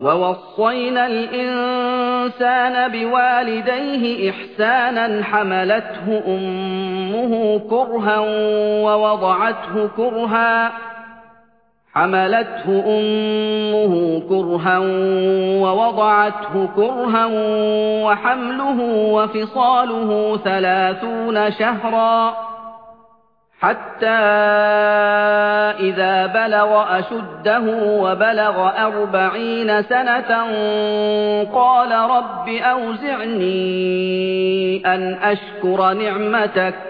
وَوَصَّيْنَا الْإِنسَانَ بِوَالِدَيْهِ إِحْسَانًا حَمَلَتْهُ أُمُّهُ كُرْهًا وَوَضَعَتْهُ كُرْهًا حملته أمه كرها ووضعته كرها وحمله وفصاله ثلاثون شهرا حتى إذا بلغ أشده وبلغ أربعين سنة قال رب أوزعني أن أشكر نعمتك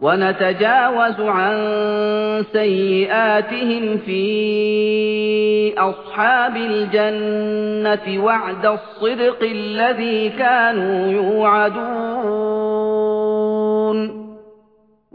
ونتجاوز عن سيئاتهم في أصحاب الجنة وعد الصدق الذي كانوا يوعدون.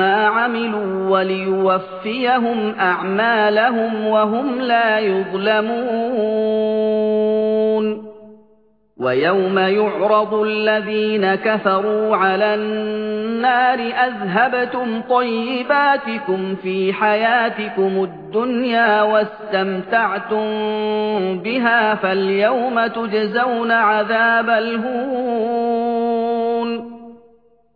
عملوا وليوفيهم أعمالهم وهم لا يظلمون ويوم يعرض الذين كفروا على النار أذهبتم طيباتكم في حياتكم الدنيا واستمتعتم بها فاليوم تجزون عذاب الهون